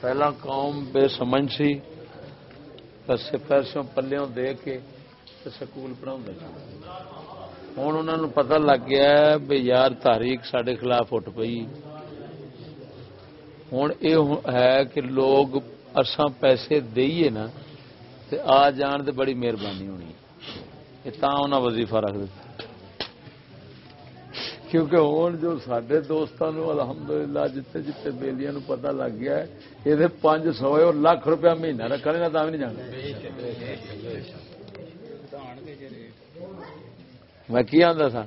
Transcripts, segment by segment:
پہلا قوم بے سمجھ سی پیسے پیسوں پلوں دے کے سکول پڑھا ہوں انہوں پتہ لگ گیا بھی یار تاریخ سڈے خلاف اٹھ پئی۔ ہوں یہ ہے کہ لوگ اسان پیسے دئیے نا آ جان تو بڑی مہربانی ہونی۔ یہ تا انہیں وظیفہ رکھ دیتا کیونکہ ہوں جو سڈے دوستوں الحمد للہ جتنے جتنے بےلیاں پتا لگ گیا ہے یہ پانچ سو اور لاکھ روپیہ مہینہ رکھنے کا تو نہیں جانا۔ میں کی آتا تھا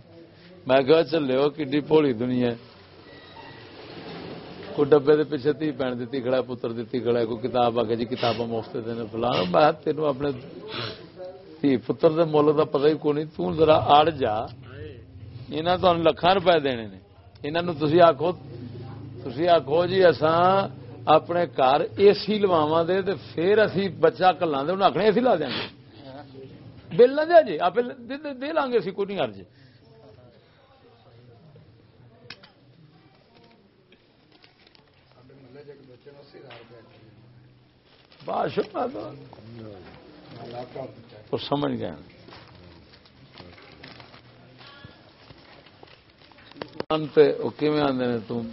میں کہ چلے وہ کی پولی دنیا کوئی ڈبے دے پیچھے تھی پین دیتی، کھڑا پتر دیتی، کھڑا کوئی کتاب آ کے جی کتاباں مفت دینے فلانا میں تینوں اپنے تھی، پتر دے مول کا پتہ ہی کو نہیں توں ذرا اڑ جا۔ یہاں تو لکھان روپے دینے نے یہاں تھی آخو تھی آخو جی اسان اپنے گھر اے سی لواوا دے تے پھر اسی بچہ کلا دے انہیں آخنے اے سی لا دیں گے بل نہ دیا جی آپ دے لیں گے اسی کوئی نہیں ارج سمجھ گئے آدھے تم؟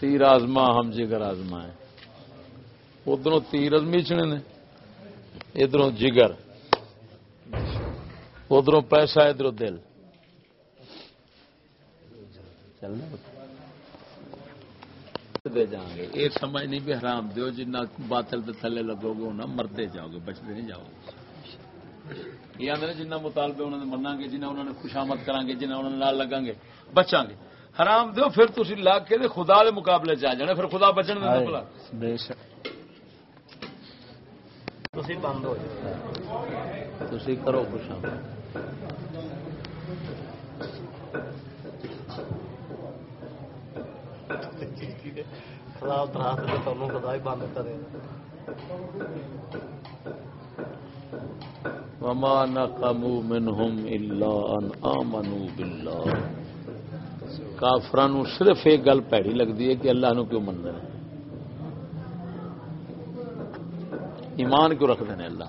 تیر آزما، ہم جگر آزما ہے ادھر تیر ازمیچنے نے ادھر جگر۔ ادھر پیسہ ادھر دل۔ دے جان گے۔ یہ سمجھ نہیں بھی حرام دیو، جنہ باطل دے تھلے لگو گے انہیں مرتے جاؤ گے، بچتے نہیں جاؤ گے۔ یہ آدھے جنہ مطالبے انہوں نے منا گے جنہ انہوں نے خوشامد کریں گے جنہ انہوں نے لال لگا گے بچا گے۔ حرام دیو پھر تھی لا کے خدا دے مقابلے چ جانے پھر خدا بچن دے بلا بند ہو تھی کرو خوشامد۔ خلاف خدا ہی بند کرے۔ وما نقموا منهم الا ان امنوا بالله. کافران صرف ایک گل پیڑی لگتی ہے کہ اللہ نو کیوں من رہے ایمان کیوں رکھتے ہیں اللہ؟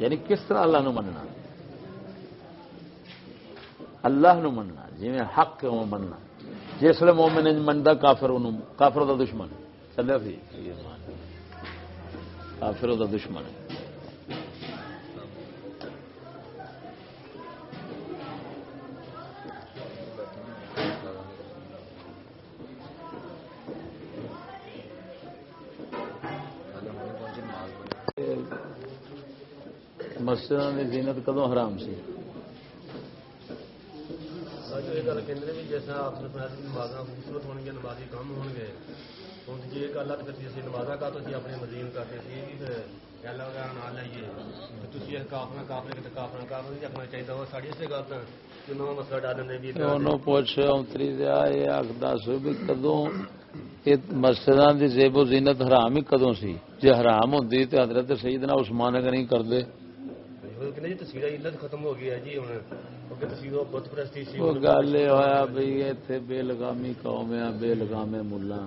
یعنی کس طرح اللہ نو مننا؟ اللہ نو مننا جی حق وہ مننا۔ جسے مومن منتا کافر کافر دا دشمن۔ چلے سی؟ کافر دا دشمن۔ مسجد کی زینت کدو حرام سی گل کہ جیسا آپ نے نماز خوبصورت ہو گیا نمازی کم ہو گے ہوں جی ایک اللہ کرتی سی نمازا کا تو اپنے مزیم کرتے سی گل وغیرہ نہ لائیے تھی کافنا کافنے کے کافنا نہیں رکھنا چاہیے وہ ساری اسے گل تو مسئلہ پوچھ دیا یہ بھی زیب و زینت حرام ہی کدو سی جی حرام ہوں تو حضرت سیدنا عثمان نہیں کرتے ختم ہو گیا جی گل یہ ہوا بھائی اتنے بے لگامی قوم ہے بے لگامے ملا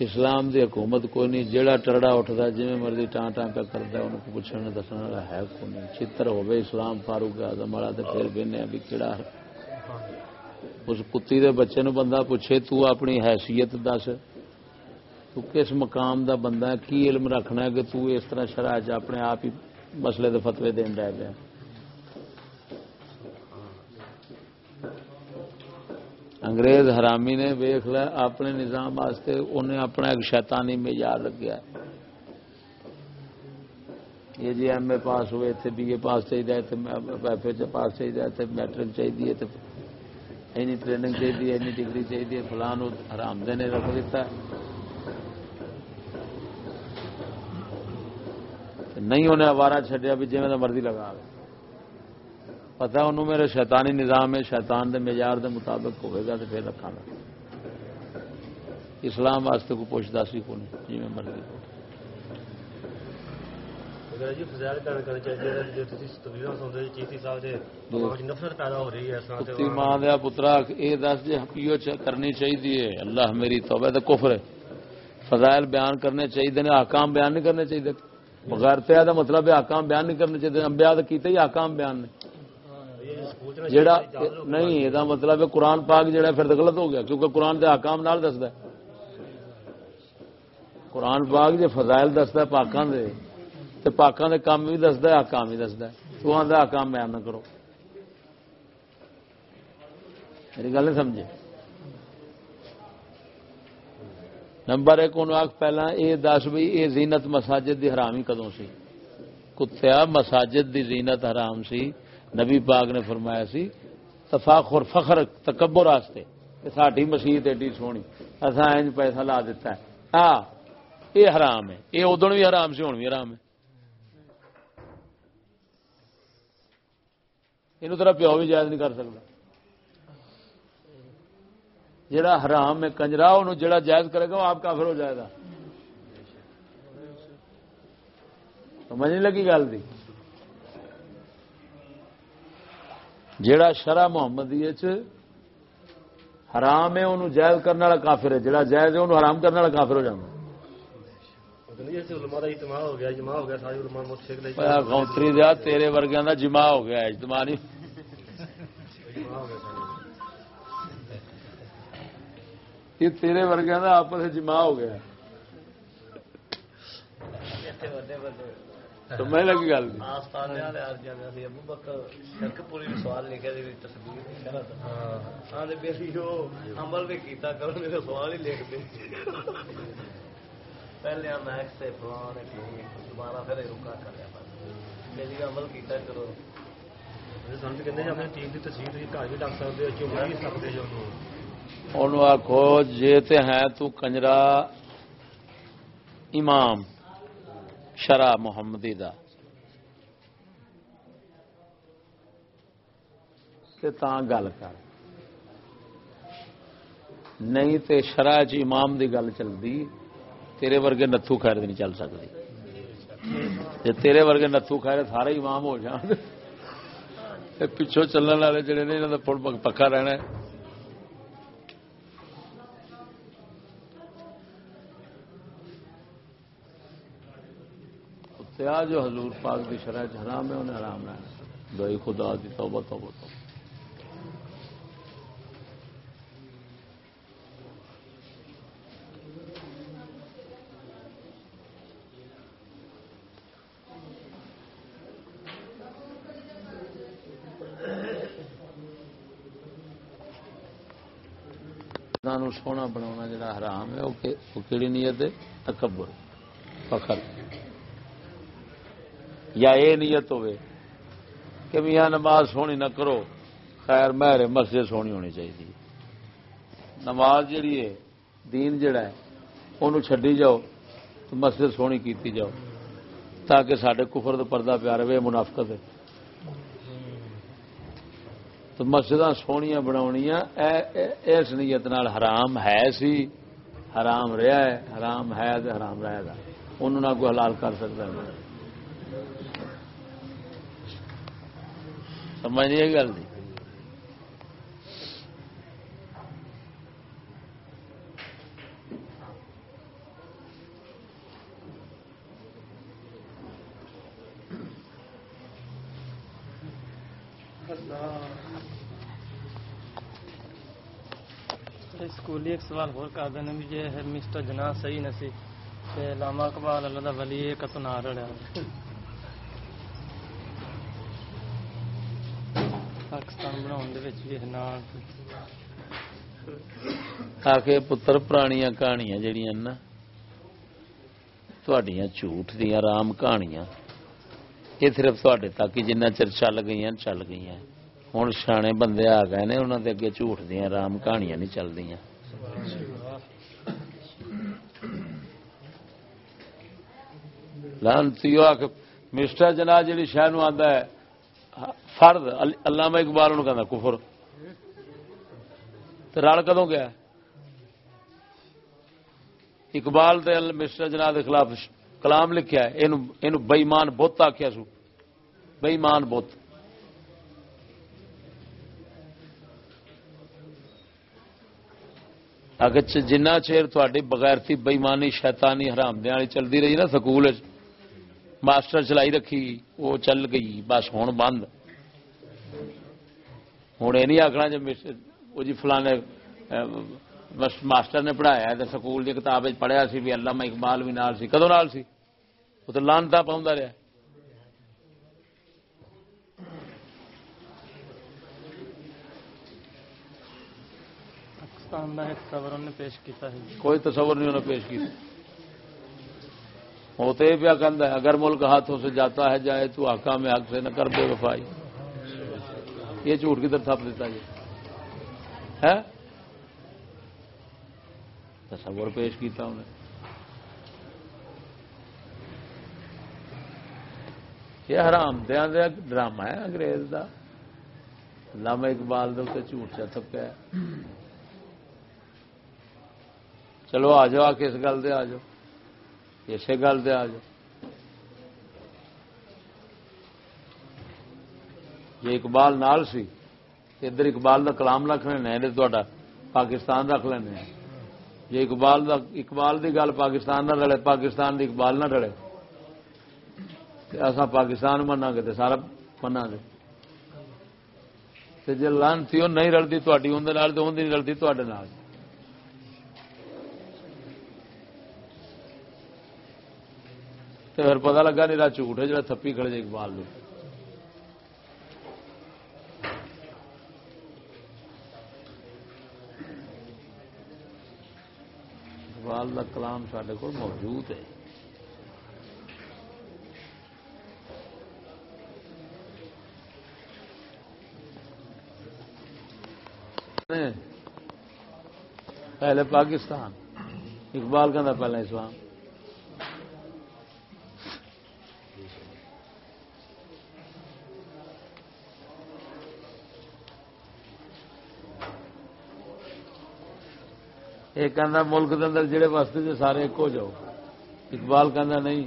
اسلام دی حکومت کوئی نہیں جیڑا ٹرڑا اٹھتا جی مرضی ٹان ٹان پہ کرتا ان کو پوچھنے دسنے والا ہے کوئی نہیں چتر ہوے اسلام فاروق آدم والا تو پھر بہنے بھی کہڑا اس کتی دے بچے نو بندہ پوچھے تو اپنی حیثیت دس تو کس مقام دا بندہ ہے؟ کی علم رکھنا ہے کہ تو اس طرح شرح چ اپنے آپ ہی مسئلے دے فتوی دین رہ گیا انگریز حرامی نے ویخ لیا اپنے نظام واسطے انہیں اپنا ایک شیطانی معیار لگیا یہ جی ایم اے پاس ہوئے تھے بی اے پاس چاہیے ایف اے پاس چاہیے میٹرک چاہیے اینی ٹریننگ چاہیے، اینی ڈگری چاہیے، فلان حرام دے نے رکھ دیتا ہے۔ نہیں انہیں اوارا چڈیا بھی جی مرضی لگا پتا انہوں میرے شیطانی نظام ہے شیطان دے معیار دے مطابق ہوئے گا تو پھر رکھا گا۔ اسلام واسطے کو پوچھتا سی کو نہیں جی میں مرضی ماں دیا پترا یہ دس جی پیو کرنی چاہیے اللہ میری توبہ تو کفر ہے۔ فضائل بیان کرنے چاہیے نے آکام بیان نہیں کرنے چاہیے بغیر تے دا مطلب ہے آکام بیان نہیں کرنے چاہیے، انبیاء تو کیتے ہی آکام بیان نے۔ یہ نہیں یہ مطلب ہے قرآن پاک جڑا پھر تو غلط ہو گیا، کیونکہ قرآن تے آکام نال دسدا ہے۔ قرآن پاک جے فضائل دسدا ہے پاکاں دے، تے پاکاں دے کام بھی دسدا ہے آکام بھی دسدا ہے۔ تو آندا آکام بیان نہ کرو۔ میری گل نہیں سمجھے؟ نمبر ایک انہوں آخ پہلا یہ دس بھی یہ زینت مساجد دی حرام ہی کدوں سی؟ کتیا مساجد دی زینت حرام سی؟ نبی پاک نے فرمایا سی، تفاخر، فخر، تکبر واسطے کہ ساڈی مسیت ایڈی سونی، اساں انج پیسہ لا دیتا ہے۔ ہاں، آ یہ حرام ہے۔ یہ ادن بھی حرام سی ہوں بھی حرام ہے۔ یہ پیو بھی جائز نہیں کر سکتا۔ جڑا حرام ہے کنجرا انہوں جڑا جائز کرے گا وہ آپ کافر ہو جائے گا۔ سمجھ نہیں لگی گل دی؟ جڑا شرع محمدی حرام ہے انہوں جائز کرنے والا کافر ہے۔ جڑا جائز ہے انہوں حرام کرنے والا کافر ہو جانا گونتری دیا تیرے ورگیاں دا جمع ہو گیا اجتماع نہیں۔ یہ تیرے ورگیاں دا آپس جمع ہو گیا۔ تو میں لگی گل۔ سوال لکھا ہاں۔ جو عمل بھی کیتا کرو میرے سوال ہی لکھ دے۔ پہلے ہم ایکس سے فلان دوبارہ پھر رکا بس میری عمل کیتا کرو۔ سمجھ کہتے اپنی ٹیم کی تصویر گھر بھی ڈک سکتے ہو چوم بھی سکتے جو۔ انہوں آخو جے تے ہیں تو کنجرا امام شرع محمدی دا۔ تے تاں گل کر۔ نہیں تے شرع چ امام دی گل چلدی، تیرے ورگے نتھو خیر نہیں چل سکتی جے تیرے ورگے نتھو خیر سارے امام ہو جان۔ تے پچھوں چلن والے جڑے نے، انہاں دا پڑ پکا رہنا ہے۔ کتیا جو حضور پاک کی شرح حرام ہے، انہیں حرام ہے۔ بھائی خدا دی، توبہ توبہ توبہ۔ سونا بنا جڑا حرام ہے وہ وہ کہڑی نیت ہے؟ تکبر، فخر۔ یا یہ نیت ہوئے کہ میاں نماز سونی نہ کرو، خیر مہر مسجد سونی ہونی چاہیے۔ نماز جڑی ہے، دین جڑا ہے انہوں چھڈی جاؤ تو مسجد سونی کیتی جاؤ تاکہ سڈے کفر پردہ پیار رہے منافقت ہے۔ تو مسجد سونیاں بناونیاں، اے- اے- اس نیت نال حرام ہے سی، حرام رہا ہے، حرام ہے حرام رہے گا انہوں نہ کوئی حلال کر سکتا ہے۔ سمجھ نہیں گل دی اسکولی ایک سوال اور کر دینا بھی جے مسٹر جناح صحیح نہ سی تے علامہ اقبال، اللہ ولی ایک تو نہ رڑیا پاکستان بناؤ آ پتر پرانیاں کہانیاں جہیا جھوٹ دیا رام کہانیاں یہ صرف تک ہی جنہ چر چل گئی چل گئی ہوں سیانے بندے آ گئے نے انہوں نے اگے جھوٹ دیا رام کہانیاں نہیں چل دیا لانتی مسٹر جناح جی شہر نو آدھا ہے فرد علامہ اقبال انہوں کہنا کفر۔ رل کدو گیا؟ اقبال تے مصر جناح کے خلاف کلام لکھا ہے، اینو بت آخیا سو۔ بئیمان بت اگر جنہ چیر تھی بغیرتی بئیمانی شیتانی حرام دیا چلتی رہی نا سکول ماسٹر چلائی رکھی وہ چل گئی، بس ہوں بند۔ ہوں یہ نہیں آخنا جی وہ جی فلانے ماسٹر نے پڑھایا تو سکول کی کتاب پڑھیا سی بھی علامہ اقبال بھی نال سی کدو نال سی وہ تو لانتا پاؤں رہا کوئی تصور نہیں انہیں پیش کیا ہوتے پیا کہ اگر ملک ہاتھوں سے جاتا ہے جائے تو آکا میں حق سے نہ کر بے وفائی یہ جھوٹ کی طرف تھپ دیتا جی ہے؟ تصور پیش کیتا انہیں یہ حرام دیا دیا ڈرامہ ہے انگریز کا لامہ اقبال دے جھوٹ چا تھپیا چلو آ جاؤ، آ گل دے آ جاؤ۔ اسی گل دے آ جاؤ۔ جی اقبال نال سی، ادھر اقبال دا کلام رکھ لینا ادھر پاکستان رکھ لینا جی اقبال دا، اقبال دی گل پاکستان نہ رلے، پاکستان دی اقبال نہ رلے۔ اصا پاکستان منا گے سارا منا گے۔ جی لانتی نہیں رلتی تاری اندر نہیں رلتی تے تو پھر پتا لگا نہیں جھوٹ ہے جا تھپی کھڑے جائے اقبال نے اقبال کلام سڈے کو موجود ہے۔ پہلے پاکستان اقبال کہ پہلے اسلام۔ ایک کہہ ملک کے اندر جہے وستے سے سارے ایک ہو جاؤ۔ اقبال کہہ نہیں۔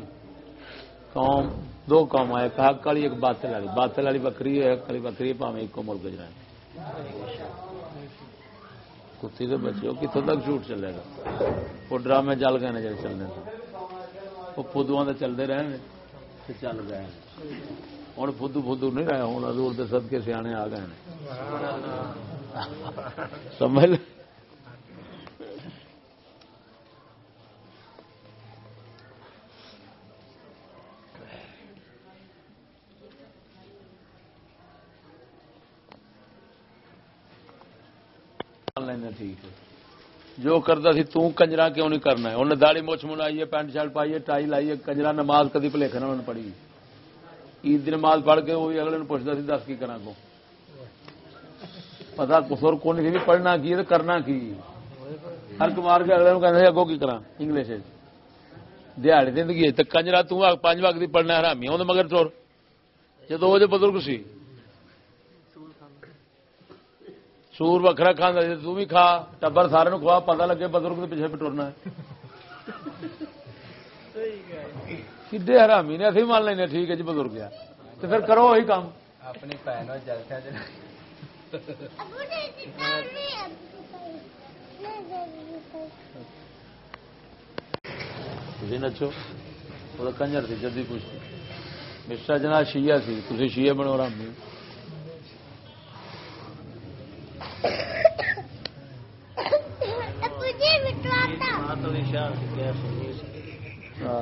قوم، دو قوم ہے ایک حق والی، ایک باطل والی۔ باطل والی بکری ہے، حق والی بکری پاوے ایک ملک چ کتی کے بچے کتوں تک جھوٹ چلے گا؟ وہ ڈرامے چل گئے ہیں جی چلنے وہ فدو کے چلتے رہے چل گئے ہوں فدو فدو نہیں رہے ہوں ادور کے سد کے سیانے آ گئے سمجھ لینا ٹھیک ہے۔ جو کرتا سی تجرا کیوں نہیں کرنا انہیں داڑی مچھ منائیے، پینٹ شرٹ پائیے، ٹائی لائیے کنجرا نماز کدی پلیکھنا انہوں پڑھی عید کی نماز پڑھ کے وہ اگلے پوچھتا سی، دس کی کرا کو؟ پتا کسور کو نہیں بھی پڑھنا کی کرنا کی؟ ہر کمار کے اگلے کہنا اگوں کی کرا انگلش دیہڑی زندگی کنجرا تنج وقت پڑھنا حرامی وہ مگر چور۔ جب وہ جو بزرگ سی سور وکرا کھانا تو بھی کھا ٹبر سارے کھوا پتا لگے بزرگ پیچھے پٹورنا کھے حرامی نے ابھی مان لینا ٹھیک ہے جی بزرگ گیا تو پھر کرو وہی کام۔ اپنی نچو وہ کنجر تھی جدی پوچھتی مسٹر جنا شیعہ سی تھی شیعہ بنو رامی